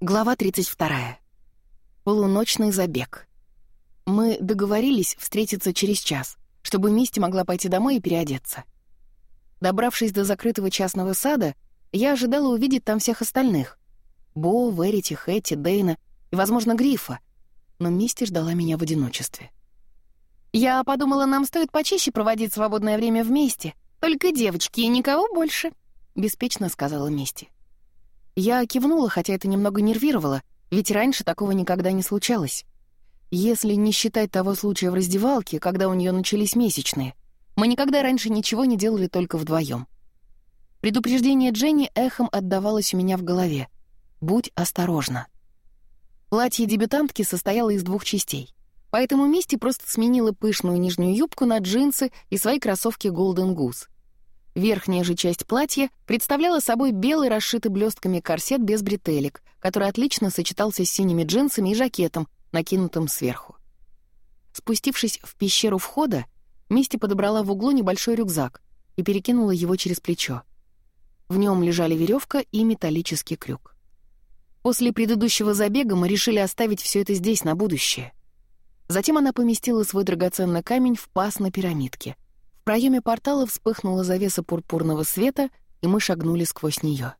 Глава 32. Полуночный забег. Мы договорились встретиться через час, чтобы Мисти могла пойти домой и переодеться. Добравшись до закрытого частного сада, я ожидала увидеть там всех остальных. Бо, Верити, Хэти, Дейна и, возможно, Грифа. Но Мисти ждала меня в одиночестве. «Я подумала, нам стоит почаще проводить свободное время вместе. Только девочки и никого больше», — беспечно сказала Мисти. Я кивнула, хотя это немного нервировало, ведь раньше такого никогда не случалось. Если не считать того случая в раздевалке, когда у нее начались месячные, мы никогда раньше ничего не делали только вдвоем. Предупреждение Дженни эхом отдавалось у меня в голове. «Будь осторожна». Платье дебютантки состояло из двух частей. Поэтому Мисти просто сменила пышную нижнюю юбку на джинсы и свои кроссовки Golden Goose — Верхняя же часть платья представляла собой белый расшитый блестками корсет без бретелек, который отлично сочетался с синими джинсами и жакетом, накинутым сверху. Спустившись в пещеру входа, Мисти подобрала в углу небольшой рюкзак и перекинула его через плечо. В нем лежали веревка и металлический крюк. После предыдущего забега мы решили оставить все это здесь на будущее. Затем она поместила свой драгоценный камень в паз на пирамидке — проеме портала вспыхнула завеса пурпурного света, и мы шагнули сквозь нее.